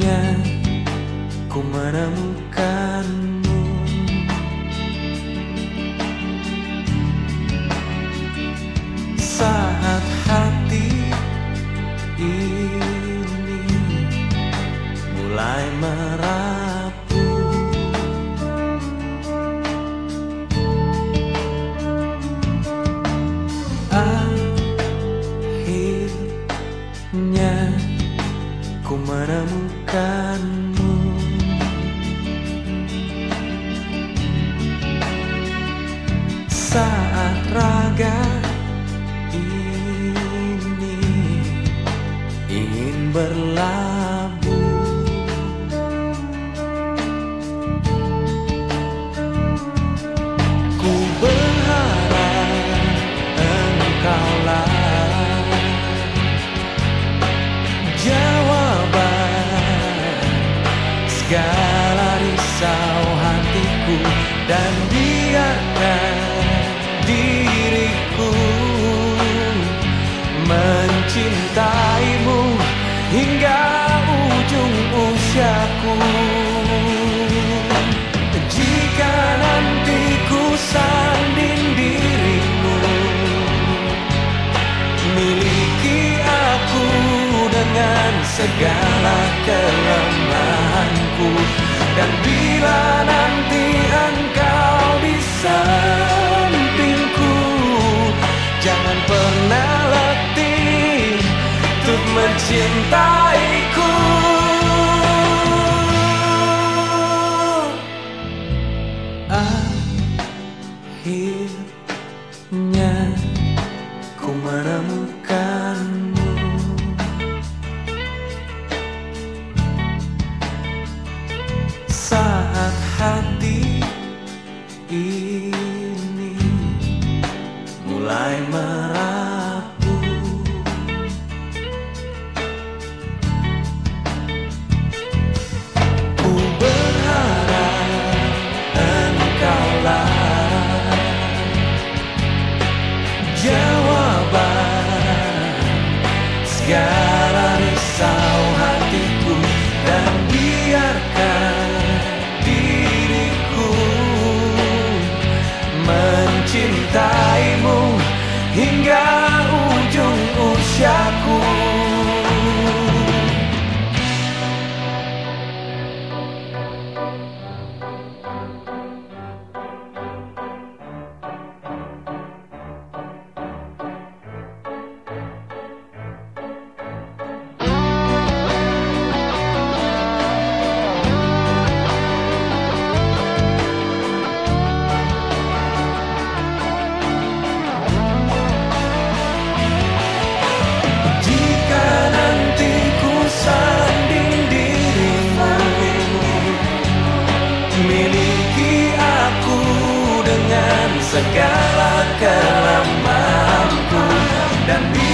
akhirnya ku menemukanmu. Saat hati ini mulai merasa aku. Jika nanti ku sanding dirimu Miliki aku dengan segala kelemahanku. Dan bila nanti segala kelemahanku dan bila